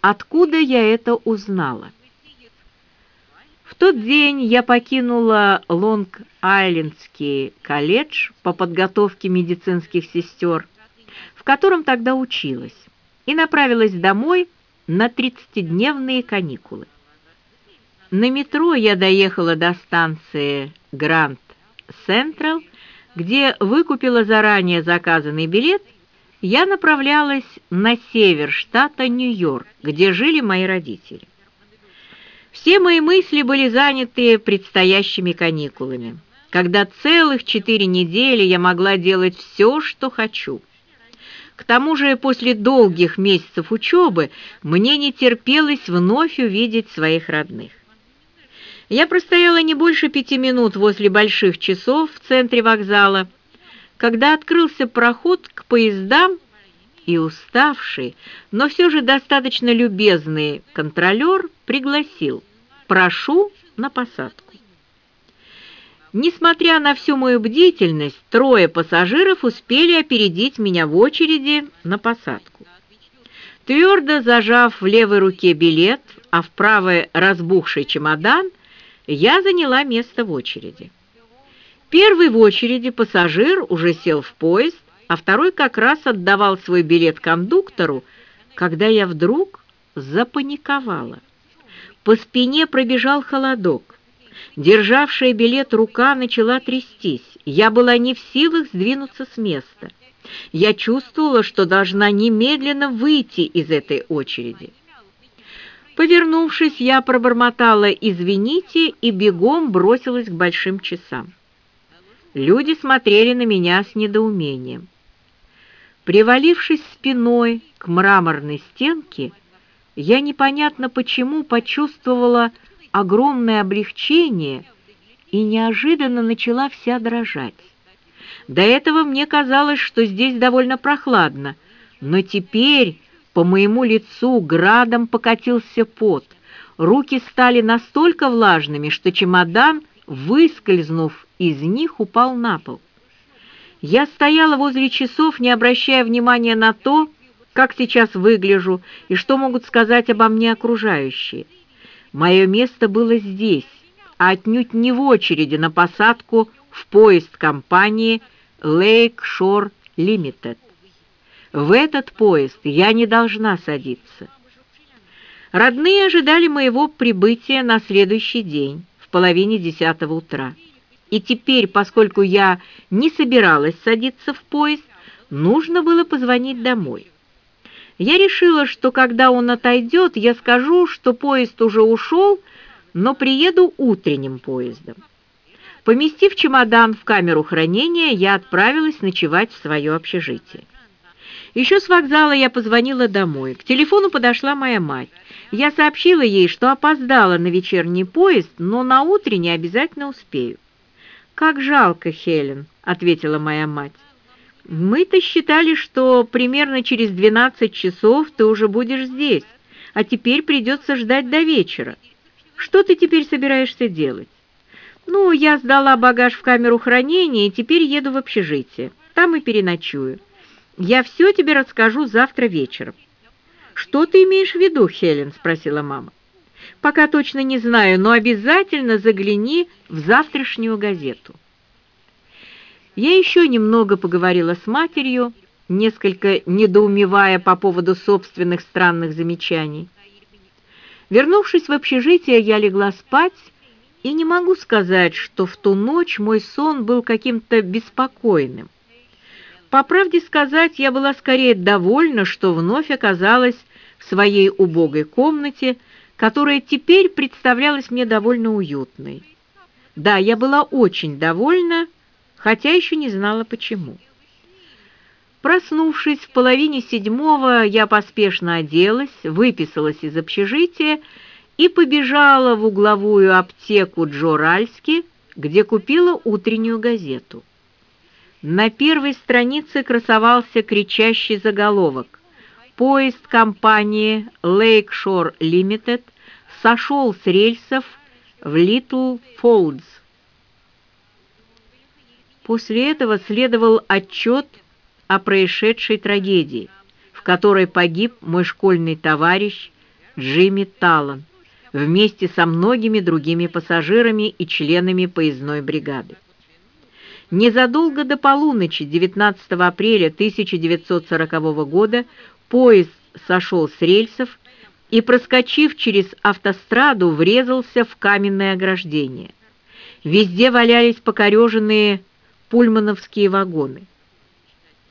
откуда я это узнала. В тот день я покинула Лонг-Айлендский колледж по подготовке медицинских сестер, в котором тогда училась, и направилась домой на 30-дневные каникулы. На метро я доехала до станции Гранд Централ, где выкупила заранее заказанный билет, я направлялась на север штата Нью-Йорк, где жили мои родители. Все мои мысли были заняты предстоящими каникулами, когда целых четыре недели я могла делать все, что хочу. К тому же после долгих месяцев учебы мне не терпелось вновь увидеть своих родных. Я простояла не больше пяти минут возле больших часов в центре вокзала, когда открылся проход к поездам, и уставший, но все же достаточно любезный контролер пригласил «Прошу на посадку». Несмотря на всю мою бдительность, трое пассажиров успели опередить меня в очереди на посадку. Твердо зажав в левой руке билет, а в правой разбухший чемодан, я заняла место в очереди. Первый в очереди пассажир уже сел в поезд, а второй как раз отдавал свой билет кондуктору, когда я вдруг запаниковала. По спине пробежал холодок. Державшая билет рука начала трястись. Я была не в силах сдвинуться с места. Я чувствовала, что должна немедленно выйти из этой очереди. Повернувшись, я пробормотала «извините» и бегом бросилась к большим часам. Люди смотрели на меня с недоумением. Привалившись спиной к мраморной стенке, я непонятно почему почувствовала огромное облегчение и неожиданно начала вся дрожать. До этого мне казалось, что здесь довольно прохладно, но теперь по моему лицу градом покатился пот. Руки стали настолько влажными, что чемодан, выскользнув из них, упал на пол. Я стояла возле часов, не обращая внимания на то, как сейчас выгляжу и что могут сказать обо мне окружающие. Мое место было здесь, а отнюдь не в очереди на посадку в поезд компании Lake Shore Limited. В этот поезд я не должна садиться. Родные ожидали моего прибытия на следующий день, в половине десятого утра. И теперь, поскольку я не собиралась садиться в поезд, нужно было позвонить домой. Я решила, что когда он отойдет, я скажу, что поезд уже ушел, но приеду утренним поездом. Поместив чемодан в камеру хранения, я отправилась ночевать в свое общежитие. Еще с вокзала я позвонила домой. К телефону подошла моя мать. Я сообщила ей, что опоздала на вечерний поезд, но на утренний обязательно успею. «Как жалко, Хелен», — ответила моя мать. «Мы-то считали, что примерно через 12 часов ты уже будешь здесь, а теперь придется ждать до вечера. Что ты теперь собираешься делать?» «Ну, я сдала багаж в камеру хранения и теперь еду в общежитие. Там и переночую». Я все тебе расскажу завтра вечером». «Что ты имеешь в виду, Хелен?» — спросила мама. «Пока точно не знаю, но обязательно загляни в завтрашнюю газету». Я еще немного поговорила с матерью, несколько недоумевая по поводу собственных странных замечаний. Вернувшись в общежитие, я легла спать, и не могу сказать, что в ту ночь мой сон был каким-то беспокойным. По правде сказать, я была скорее довольна, что вновь оказалась в своей убогой комнате, которая теперь представлялась мне довольно уютной. Да, я была очень довольна, хотя еще не знала почему. Проснувшись в половине седьмого, я поспешно оделась, выписалась из общежития и побежала в угловую аптеку Джо Ральски, где купила утреннюю газету. На первой странице красовался кричащий заголовок. Поезд компании Lakeshore Limited сошел с рельсов в Литл Фолдс. После этого следовал отчет о происшедшей трагедии, в которой погиб мой школьный товарищ Джимми Таллан вместе со многими другими пассажирами и членами поездной бригады. Незадолго до полуночи 19 апреля 1940 года поезд сошел с рельсов и, проскочив через автостраду, врезался в каменное ограждение. Везде валялись покореженные пульмановские вагоны.